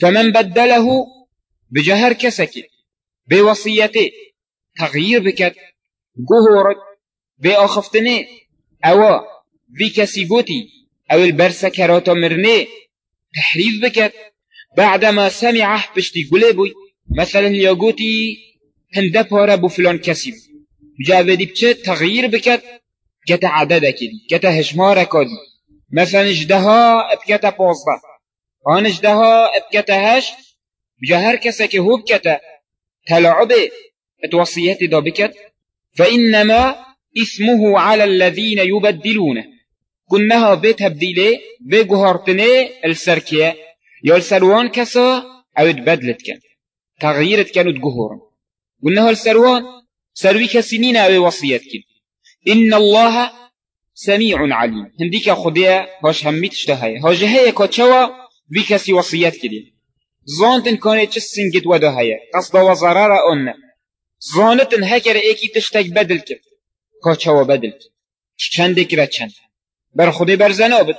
فمن بدله بجهر كسكي بوصيته تغيير بكت جهورت بأخفتني أو في كسيبوتي أو البرسة كراتو مرني تحريف بكت بعدما سمعه بشتي قلبوي مثلا يقوتي هنده پاره بو فلان کسی جاودی بچه تغییر بکد کتا عدد کدی کتا هشمار کدی. مثلا اجدها ابکتا پازده آن اجدها ابکتا هشت بجا هر کسی که هو بکتا تلعبه اتوصيات دا بكت فإنما اسمه على الذين يبدلونه كنها بيت هبديلي بجهارتني السركية يا السروان كسا أو تبدلت كان تغييرت كانوا تجهورا قلنا السروان. سروي كسنين أو وصيات كن إن الله سميع عليم هنديك خديا هاش هميت اشتهاي هاش هيا كتشوا بكسي وصيات كدين زانتن كانت چسن قد ودا هيا قصد وزرارة أن زانتن هكر ايكي تشتك بدل كد كتشوا بدل كد چند كرا چند بر خدي برزنا بد